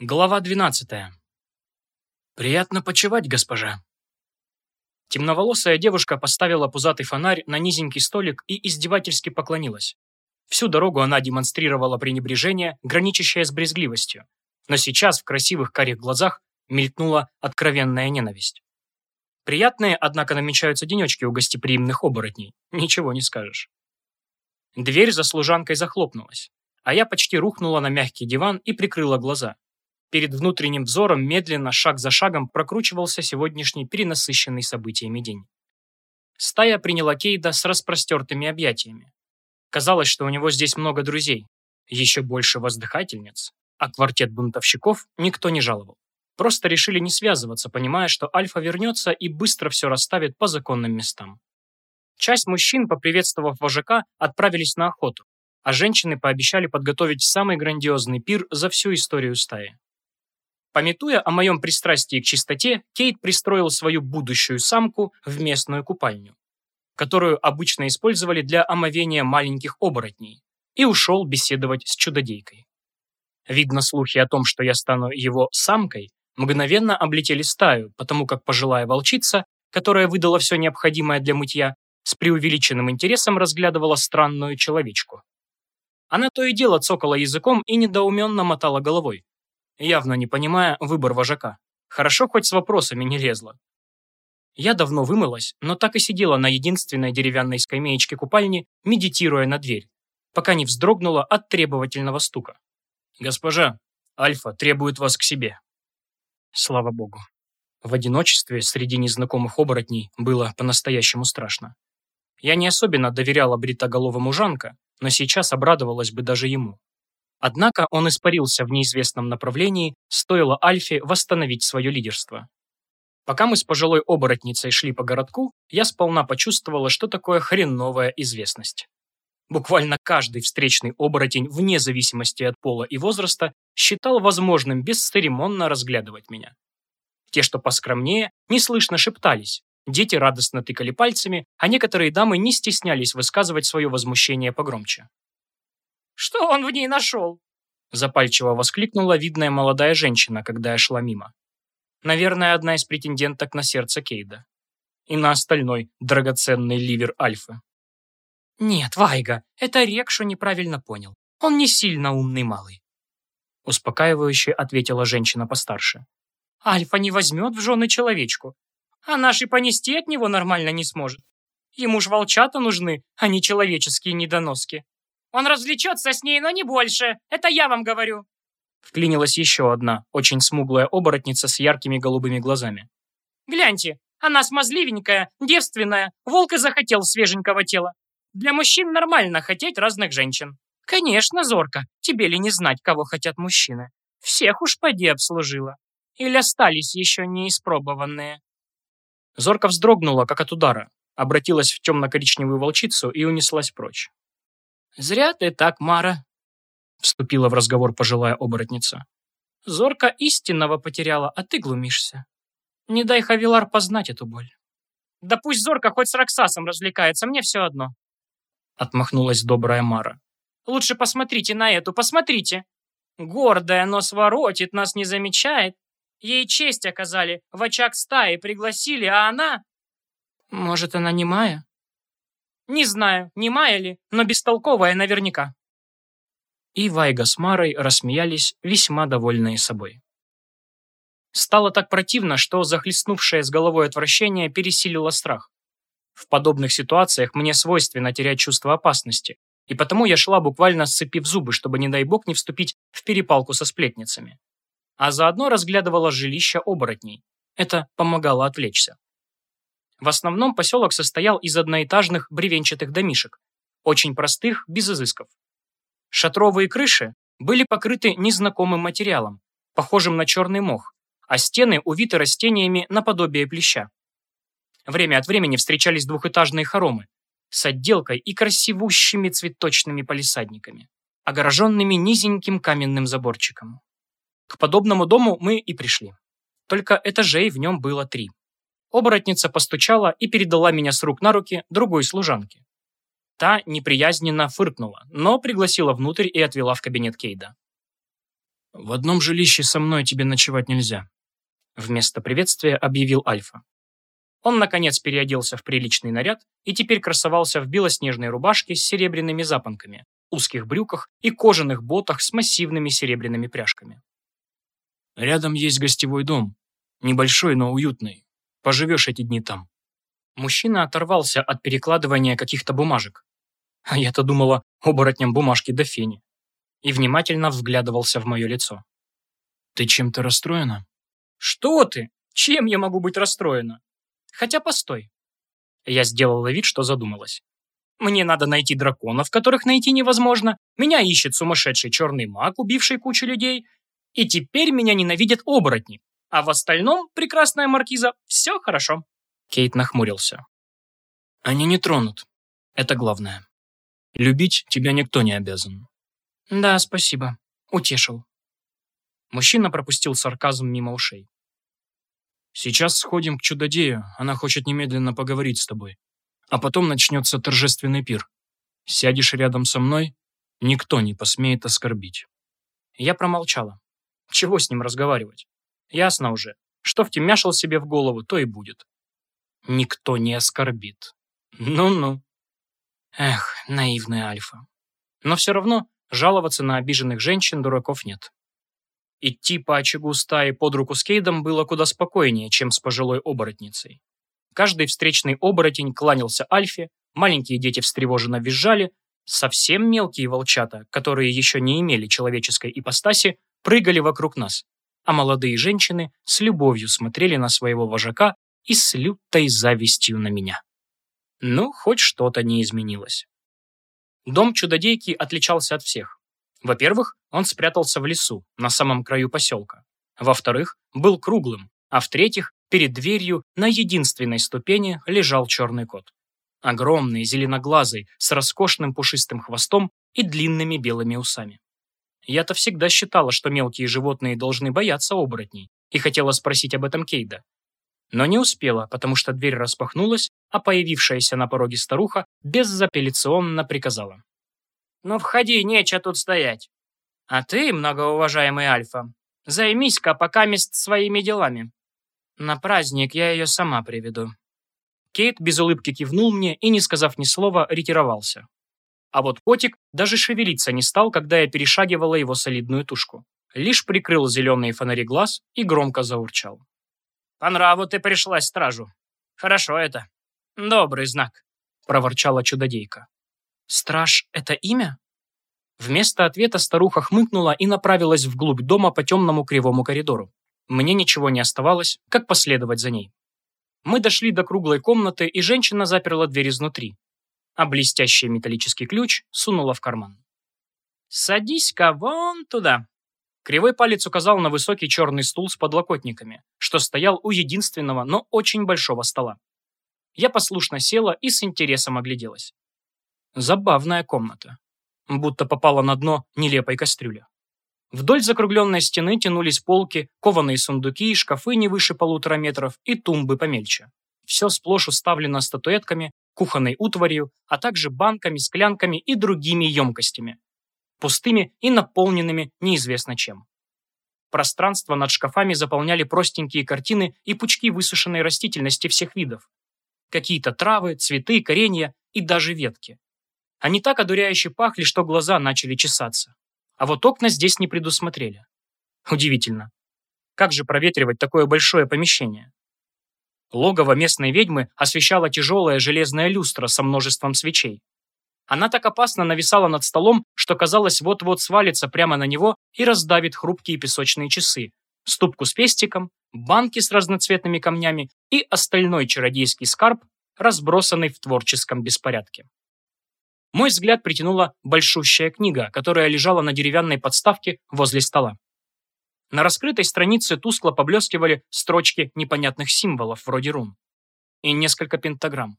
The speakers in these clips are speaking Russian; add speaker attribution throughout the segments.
Speaker 1: Глава 12. Приятно почевать, госпожа. Темноволосая девушка поставила пузатый фонарь на низенький столик и издевательски поклонилась. Всю дорогу она демонстрировала пренебрежение, граничащее с брезгливостью. Но сейчас в красивых карих глазах мелькнула откровенная ненависть. Приятные, однако, намечаются денечки у гостеприимных оборотней. Ничего не скажешь. Дверь за служанкой захлопнулась, а я почти рухнула на мягкий диван и прикрыла глаза. Перед внутренним взором медленно, шаг за шагом, прокручивался сегодняшний перенасыщенный событиями день. Стая приняла Кейда с распростертыми объятиями. Казалось, что у него здесь много друзей, еще больше воздыхательниц, а квартет бунтовщиков никто не жаловал. Просто решили не связываться, понимая, что Альфа вернется и быстро все расставит по законным местам. Часть мужчин, поприветствовав вожака, отправились на охоту, а женщины пообещали подготовить самый грандиозный пир за всю историю стаи. Пометуя о моем пристрастии к чистоте, Кейт пристроил свою будущую самку в местную купальню, которую обычно использовали для омовения маленьких оборотней, и ушел беседовать с чудодейкой. Видно, слухи о том, что я стану его самкой, мгновенно облетели стаю, потому как пожилая волчица, которая выдала все необходимое для мытья, с преувеличенным интересом разглядывала странную человечку. Она то и дело цокала языком и недоуменно мотала головой, явно не понимая выбор вожака. Хорошо хоть с вопросами не лезла. Я давно вымылась, но так и сидела на единственной деревянной скамеечке купальни, медитируя на дверь, пока не вздрогнула от требовательного стука. «Госпожа, Альфа требует вас к себе». Слава богу. В одиночестве среди незнакомых оборотней было по-настоящему страшно. Я не особенно доверяла бритоголовому Жанка, но сейчас обрадовалась бы даже ему. Однако он испарился в неизвестном направлении, стоило Альфе восстановить свое лидерство. Пока мы с пожилой оборотницей шли по городку, я сполна почувствовала, что такое хреновая известность. Буквально каждый встречный оборотень, вне зависимости от пола и возраста, считал возможным бесцеремонно разглядывать меня. Те, что поскромнее, неслышно шептались, дети радостно тыкали пальцами, а некоторые дамы не стеснялись высказывать свое возмущение погромче.
Speaker 2: Что он в ней нашел?»
Speaker 1: Запальчиво воскликнула видная молодая женщина, когда я шла мимо. Наверное, одна из претенденток на сердце Кейда. И на остальной драгоценный ливер Альфы.
Speaker 2: «Нет, Вайга, это Рекшу неправильно понял. Он не сильно умный малый».
Speaker 1: Успокаивающе ответила женщина постарше.
Speaker 2: «Альфа не возьмет в жены человечку. А наш и понести от него нормально не сможет. Ему ж волчата нужны, а не человеческие недоноски. Он развлечется с ней, но не больше. Это я вам говорю.
Speaker 1: Вклинилась еще одна, очень смуглая оборотница с яркими голубыми глазами.
Speaker 2: Гляньте, она смазливенькая, девственная, волк и захотел свеженького тела. Для мужчин нормально хотеть разных женщин. Конечно, Зорка, тебе ли не знать, кого хотят мужчины? Всех уж поди обслужила. Или остались еще неиспробованные?
Speaker 1: Зорка вздрогнула, как от удара, обратилась в темно-коричневую волчицу и унеслась прочь.
Speaker 2: «Зря ты так, Мара», — вступила в разговор пожилая оборотница. «Зорка истинного потеряла, а ты глумишься. Не дай Хавилар познать эту боль». «Да пусть Зорка хоть с Роксасом развлекается, мне все одно», — отмахнулась добрая Мара. «Лучше посмотрите на эту, посмотрите. Гордая, но своротит, нас не замечает. Ей честь оказали, в очаг стаи пригласили, а она...» «Может, она не Майя?» Не знаю, не Майя ли, но бестолковая наверняка.
Speaker 1: И Вайга с Марой рассмеялись, весьма довольные собой. Стало так противно, что захлестнувшее с головой отвращение пересилило страх. В подобных ситуациях мне свойственно терять чувство опасности, и потому я шла буквально сцепив зубы, чтобы, не дай бог, не вступить в перепалку со сплетницами. А заодно разглядывала жилища оборотней. Это помогало отвлечься. В основном поселок состоял из одноэтажных бревенчатых домишек, очень простых, без изысков. Шатровые крыши были покрыты незнакомым материалом, похожим на черный мох, а стены увиты растениями наподобие плюща. Время от времени встречались двухэтажные хоромы с отделкой и красивущими цветочными палисадниками, огороженными низеньким каменным заборчиком. К подобному дому мы и пришли. Только этажей в нем было три. Оборотница постучала и передала меня с рук на руки другой служанке. Та неприязненно фыркнула, но пригласила внутрь и отвела в кабинет Кейда. «В одном жилище со мной тебе ночевать нельзя», вместо приветствия объявил Альфа. Он, наконец, переоделся в приличный наряд и теперь красовался в белоснежной рубашке с серебряными запонками, узких брюках и кожаных ботах с массивными серебряными пряжками. «Рядом есть гостевой дом. Небольшой, но уютный. Поживешь эти дни там». Мужчина оторвался от перекладывания каких-то бумажек. А я-то думала, оборотням бумажки до фени. И внимательно взглядывался в мое лицо. «Ты чем-то расстроена?» «Что ты? Чем я могу быть расстроена? Хотя постой». Я сделала вид, что задумалась. Мне надо найти драконов, которых найти невозможно. Меня ищет сумасшедший черный маг, убивший кучу людей. И теперь меня ненавидят оборотни. А в остальном, прекрасная маркиза, все хорошо. Кейт нахмурился. Они не тронут. Это главное. Любить тебя никто не обязан. Да, спасибо. Утешил. Мужчина пропустил сарказм мимо ушей. Сейчас сходим к чудодею. Она хочет немедленно поговорить с тобой а потом начнется торжественный пир. Сядешь рядом со мной, никто не посмеет оскорбить. Я промолчала. Чего с ним разговаривать? Ясно уже, что втемяшил себе в голову, то и будет. Никто не оскорбит. Ну-ну. Эх, наивная Альфа. Но все равно жаловаться на обиженных женщин дураков нет. Идти по очагу стаи под руку с Кейдом было куда спокойнее, чем с пожилой оборотницей. Каждый встречный оборотень кланялся Альфе, маленькие дети встревоженно визжали, совсем мелкие волчата, которые еще не имели человеческой ипостаси, прыгали вокруг нас, а молодые женщины с любовью смотрели на своего вожака и с лютой завистью на меня. Ну, хоть что-то не изменилось. Дом чудодейки отличался от всех. Во-первых, он спрятался в лесу, на самом краю поселка. Во-вторых, был круглым, а в-третьих, перед дверью на единственной ступени лежал черный кот. Огромный, зеленоглазый, с роскошным пушистым хвостом и длинными белыми усами. Я-то всегда считала, что мелкие животные должны бояться оборотней, и хотела спросить об этом Кейда. Но не успела, потому что дверь распахнулась, а появившаяся на пороге старуха безапелляционно приказала. «Ну входи, нечего тут стоять. А ты, многоуважаемый Альфа, займись-ка пока мест своими делами. На праздник я ее сама приведу». Кейт без улыбки кивнул мне и, не сказав ни слова, ретировался. А вот котик даже шевелиться не стал, когда я перешагивала его солидную тушку. Лишь прикрыл зеленые фонари глаз и громко заурчал. «По нраву ты пришлась стражу. Хорошо это. Добрый знак», — проворчала чудодейка. «Страж — это имя?» Вместо ответа старуха хмыкнула и направилась вглубь дома по темному кривому коридору. Мне ничего не оставалось, как последовать за ней. Мы дошли до круглой комнаты, и женщина заперла дверь изнутри, а блестящий металлический ключ сунула в карман. «Садись-ка вон туда!» Кривой палец указал на высокий черный стул с подлокотниками, что стоял у единственного, но очень большого стола. Я послушно села и с интересом огляделась. Забавная комната. Будто попала на дно нелепой кастрюли. Вдоль закругленной стены тянулись полки, кованые сундуки, шкафы не выше полутора метров и тумбы помельче. Все сплошь уставлено статуэтками, кухонной утварью, а также банками, склянками и другими емкостями. Пустыми и наполненными неизвестно чем. Пространство над шкафами заполняли простенькие картины и пучки высушенной растительности всех видов. Какие-то травы, цветы, коренья и даже ветки. Они так одуряюще пахли, что глаза начали чесаться. А вот окна здесь не предусмотрели. Удивительно. Как же проветривать такое большое помещение? Логово местной ведьмы освещала тяжелая железная люстра со множеством свечей. Она так опасно нависала над столом, что казалось вот-вот свалится прямо на него и раздавит хрупкие песочные часы, ступку с пестиком, банки с разноцветными камнями и остальной чародейский скарб, разбросанный в творческом беспорядке. Мой взгляд притянула большущая книга, которая лежала на деревянной подставке возле стола. На раскрытой странице тускло поблескивали строчки непонятных символов, вроде рун. И несколько пентаграмм.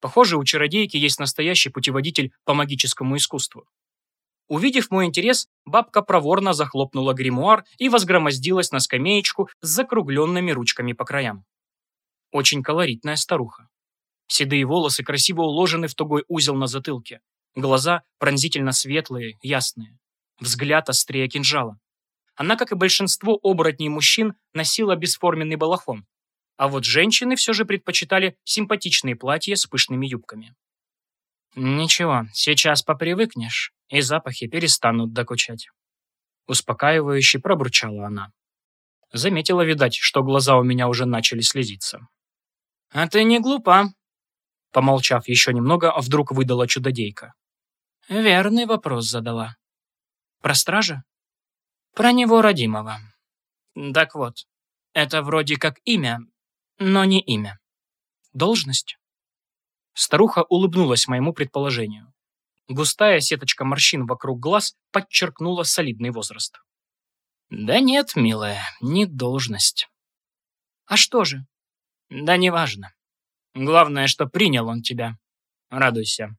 Speaker 1: Похоже, у чародейки есть настоящий путеводитель по магическому искусству. Увидев мой интерес, бабка проворно захлопнула гримуар и возгромоздилась на скамеечку с закругленными ручками по краям. Очень колоритная старуха. Седые волосы красиво уложены в тугой узел на затылке. Глаза пронзительно светлые, ясные. Взгляд острее кинжала. Она, как и большинство оборотней мужчин, носила бесформенный балахон. А вот женщины все же предпочитали симпатичные платья с пышными юбками. «Ничего, сейчас попривыкнешь, и запахи перестанут докучать». Успокаивающе пробурчала она. Заметила, видать, что глаза у меня уже начали слезиться. «А ты не глупа», Помолчав еще немного, вдруг выдала чудодейка. «Верный вопрос задала. Про стража?» «Про него родимого. Так вот, это вроде как имя, но не имя. Должность?» Старуха улыбнулась моему предположению. Густая сеточка морщин вокруг глаз подчеркнула солидный возраст. «Да нет, милая, не должность». «А что же?» «Да неважно. Главное, что принял он тебя. Радуйся».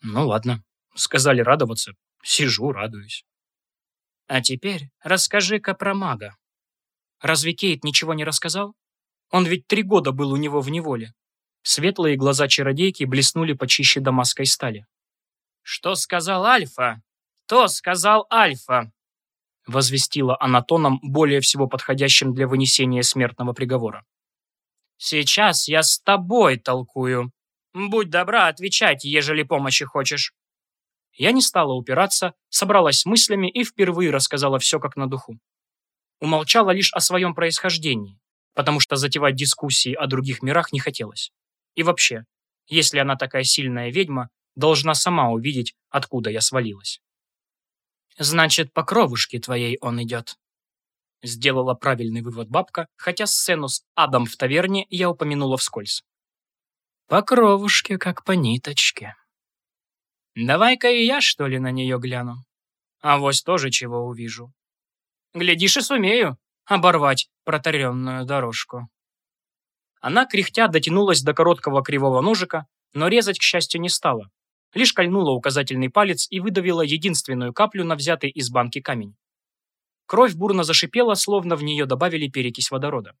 Speaker 1: «Ну ладно», — сказали радоваться. Сижу, радуюсь. «А теперь расскажи-ка про мага. Разве Кейт ничего не рассказал? Он ведь три года был у него в неволе. Светлые глаза чародейки блеснули почище дамасской стали. «Что сказал Альфа? То сказал Альфа!» возвестила она тоном, более всего подходящим для вынесения смертного приговора. «Сейчас я с тобой толкую. Будь добра, отвечать, ежели помощи хочешь». Я не стала упираться, собралась с мыслями и впервые рассказала все как на духу. Умолчала лишь о своем происхождении, потому что затевать дискуссии о других мирах не хотелось. И вообще, если она такая сильная ведьма, должна сама увидеть, откуда я свалилась. «Значит, по кровушке твоей он идет», — сделала правильный вывод бабка, хотя сцену с адом в таверне я упомянула вскользь. «По кровушке, как по ниточке». «Давай-ка и я, что ли, на нее гляну. А вось тоже чего увижу. Глядишь и сумею оборвать протаренную дорожку». Она, кряхтя, дотянулась до короткого кривого ножика, но резать, к счастью, не стала. Лишь кольнула указательный палец и выдавила единственную каплю на взятый из банки камень. Кровь бурно зашипела, словно в нее добавили перекись водорода.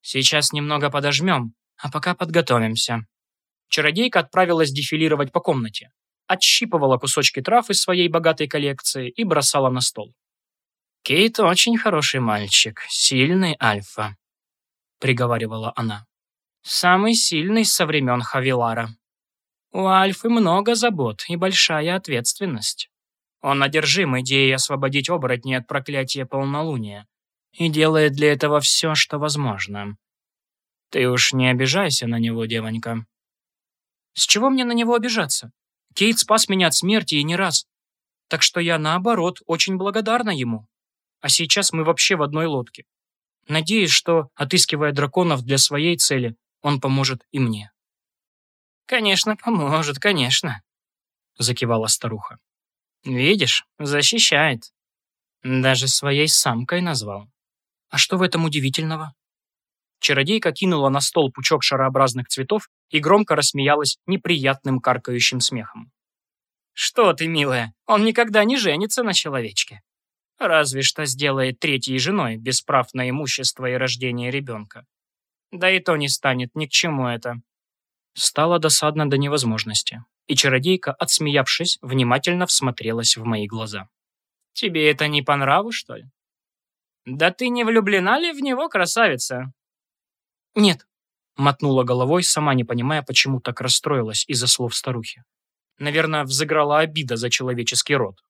Speaker 1: «Сейчас немного подожмем, а пока подготовимся». Чародейка отправилась дефилировать по комнате. Отщипывала кусочки трав из своей богатой коллекции и бросала на стол. «Кейт очень хороший мальчик, сильный альфа приговаривала она. «Самый сильный со времен Хавилара. У Альфы много забот и большая ответственность. Он одержим идеей освободить оборотней от проклятия полнолуния и делает для этого все, что возможно. Ты уж не обижайся на него, девонька». «С чего мне на него обижаться? Кейт спас меня от смерти и не раз. Так что я, наоборот, очень благодарна ему. А сейчас мы вообще в одной лодке. Надеюсь, что, отыскивая драконов для своей цели, он поможет и мне. «Конечно, поможет, конечно», — закивала старуха. «Видишь, защищает. Даже своей самкой назвал. А что в этом удивительного?» Чародейка кинула на стол пучок шарообразных цветов и громко рассмеялась неприятным каркающим смехом. «Что ты, милая, он никогда не женится на человечке. Разве что сделает третьей женой без прав на имущество и рождение ребенка. Да и то не станет ни к чему это. Стало досадно до невозможности, и чародейка, отсмеявшись, внимательно всмотрелась в мои глаза. «Тебе это не по нраву, что ли?» «Да ты не влюблена ли в него, красавица?» «Нет», — мотнула головой, сама не понимая, почему так расстроилась из-за слов старухи. Наверное, взыграла обида за человеческий род.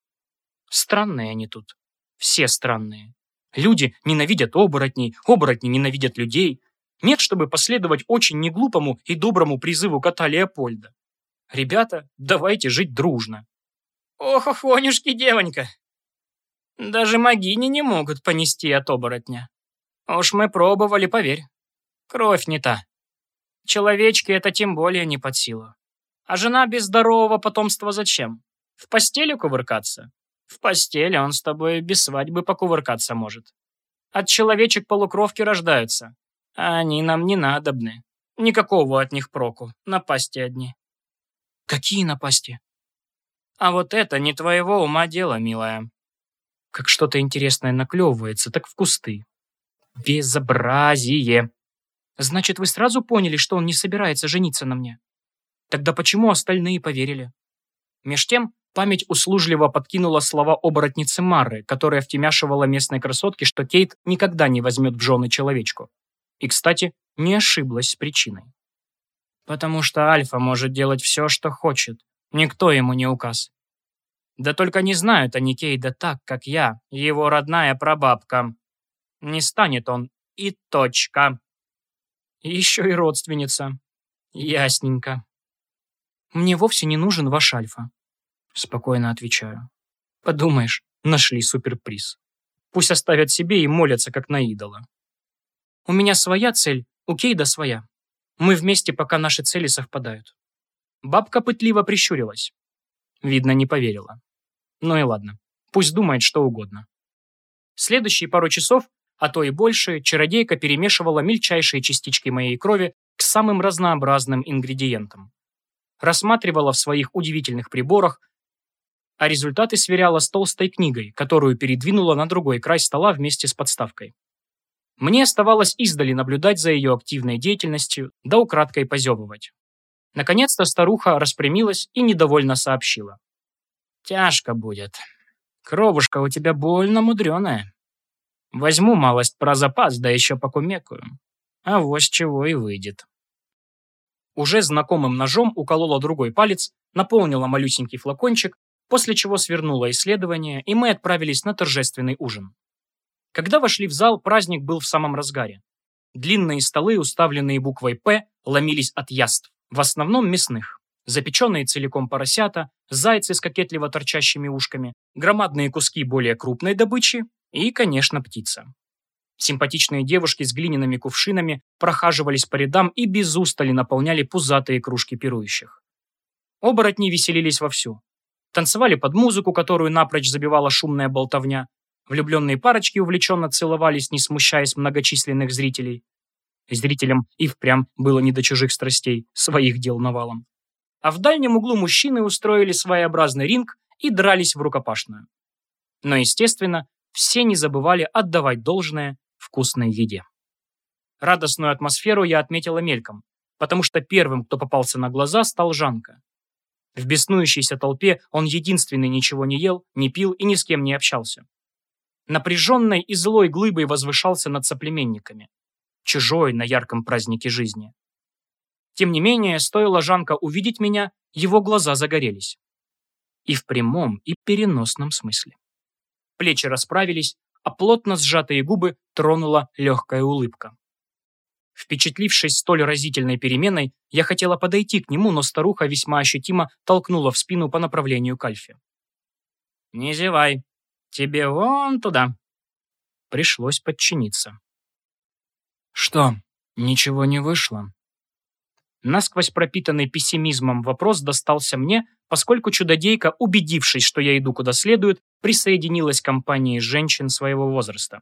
Speaker 1: Странные они тут. Все странные. Люди ненавидят оборотней, оборотни ненавидят людей. Нет, чтобы последовать очень неглупому и доброму призыву кота Леопольда. Ребята, давайте жить дружно. Ох, охонюшки, девонька. Даже магини не могут понести от оборотня. Уж мы пробовали, поверь. Кровь не та. Человечки это тем более не под силу. А жена без здорового потомства зачем? В постели кувыркаться? В постели он с тобой без свадьбы покувыркаться может. От человечек полукровки рождаются, а они нам не надобны. Никакого от них проку, напасти одни. Какие напасти? А вот это не твоего ума дело, милая. Как что-то интересное наклевывается, так в кусты. Безобразие. Значит, вы сразу поняли, что он не собирается жениться на мне? Тогда почему остальные поверили? Меж тем, Память услужливо подкинула слова оборотницы Мары, которая втемяшивала местной красотке, что Кейт никогда не возьмет в жены человечку. И, кстати, не ошиблась с причиной. Потому что Альфа может делать все, что хочет. Никто ему не указ. Да только не знают они Кейда так, как я, его родная прабабка. Не станет он и точка. Еще и родственница. Ясненько. Мне вовсе не нужен ваш Альфа. Спокойно отвечаю. Подумаешь, нашли суперприз. Пусть оставят себе и молятся, как на идола. У меня своя цель, у Кейда своя. Мы вместе, пока наши цели совпадают. Бабка пытливо прищурилась. Видно, не поверила. Ну и ладно. Пусть думает что угодно. Следующие пару часов, а то и больше, чародейка перемешивала мельчайшие частички моей крови к самым разнообразным ингредиентам. Рассматривала в своих удивительных приборах, а результаты сверяла с толстой книгой, которую передвинула на другой край стола вместе с подставкой. Мне оставалось издали наблюдать за ее активной деятельностью, да украдкой позевывать. Наконец-то старуха распрямилась и недовольно сообщила. «Тяжко будет. Кровушка у тебя больно мудреная. Возьму малость про запас, да еще покумекаю. А вот чего и выйдет». Уже знакомым ножом уколола другой палец, наполнила малюсенький флакончик, после чего свернула исследование, и мы отправились на торжественный ужин. Когда вошли в зал, праздник был в самом разгаре. Длинные столы, уставленные буквой «П», ломились от яств, в основном мясных. Запеченные целиком поросята, зайцы с кокетливо торчащими ушками, громадные куски более крупной добычи и, конечно, птица. Симпатичные девушки с глиняными кувшинами прохаживались по рядам и без устали наполняли пузатые кружки пирующих. Оборотни веселились вовсю. Танцевали под музыку, которую напрочь забивала шумная болтовня, Влюбленные парочки увлеченно целовались, не смущаясь многочисленных зрителей. Зрителям и впрямь было не до чужих страстей, своих дел навалом. А в дальнем углу мужчины устроили своеобразный ринг и дрались в рукопашную. Но, естественно, все не забывали отдавать должное вкусной еде. Радостную атмосферу я отметила мельком, потому что первым, кто попался на глаза, стал Жанка. В беснующейся толпе он единственный ничего не ел, не пил и ни с кем не общался напряженной и злой глыбой возвышался над соплеменниками, чужой на ярком празднике жизни. Тем не менее, стоило Жанка увидеть меня, его глаза загорелись. И в прямом, и переносном смысле. Плечи расправились, а плотно сжатые губы тронула легкая улыбка. Впечатлившись столь разительной переменой, я хотела подойти к нему, но старуха весьма ощутимо толкнула в спину по направлению к Альфе. «Не зевай», Тебе вон туда». Пришлось подчиниться. «Что, ничего не вышло?» Насквозь пропитанный пессимизмом вопрос достался мне, поскольку чудодейка, убедившись, что я иду куда следует, присоединилась к компании женщин своего возраста.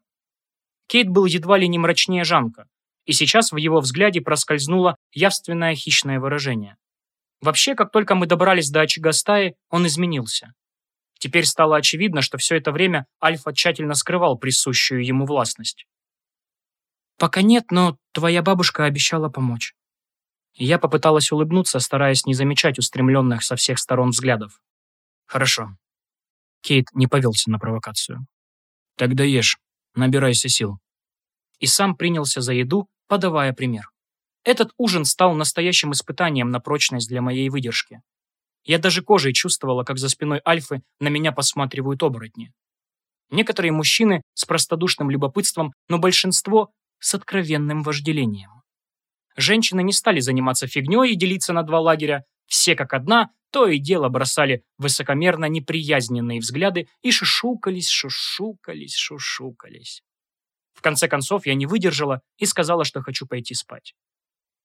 Speaker 1: Кейт был едва ли не мрачнее Жанка, и сейчас в его взгляде проскользнуло явственное хищное выражение. Вообще, как только мы добрались до очага стаи, он изменился. Теперь стало очевидно, что все это время Альфа тщательно скрывал присущую ему властность. «Пока нет, но твоя бабушка обещала помочь». Я попыталась улыбнуться, стараясь не замечать устремленных со всех сторон взглядов. «Хорошо». Кейт не повелся на провокацию. «Тогда ешь, набирайся сил». И сам принялся за еду, подавая пример. Этот ужин стал настоящим испытанием на прочность для моей выдержки. Я даже кожей чувствовала, как за спиной Альфы на меня посматривают оборотни. Некоторые мужчины с простодушным любопытством, но большинство с откровенным вожделением. Женщины не стали заниматься фигней и делиться на два лагеря. Все как одна, то и дело бросали высокомерно неприязненные взгляды и шушукались, шушукались, шушукались. В конце концов, я не выдержала и сказала, что хочу пойти спать.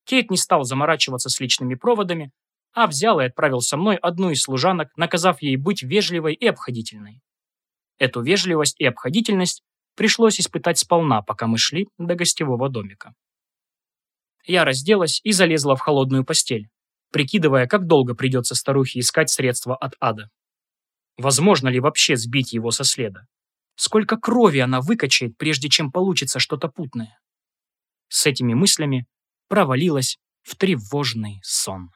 Speaker 1: Кейт не стал заморачиваться с личными проводами, а взял и отправил со мной одну из служанок, наказав ей быть вежливой и обходительной. Эту вежливость и обходительность пришлось испытать сполна, пока мы шли до гостевого домика. Я разделась и залезла в холодную постель, прикидывая, как долго придется старухе искать средства от ада. Возможно ли вообще сбить его со следа? Сколько крови она выкачает, прежде чем получится что-то путное? С этими мыслями провалилась в тревожный сон.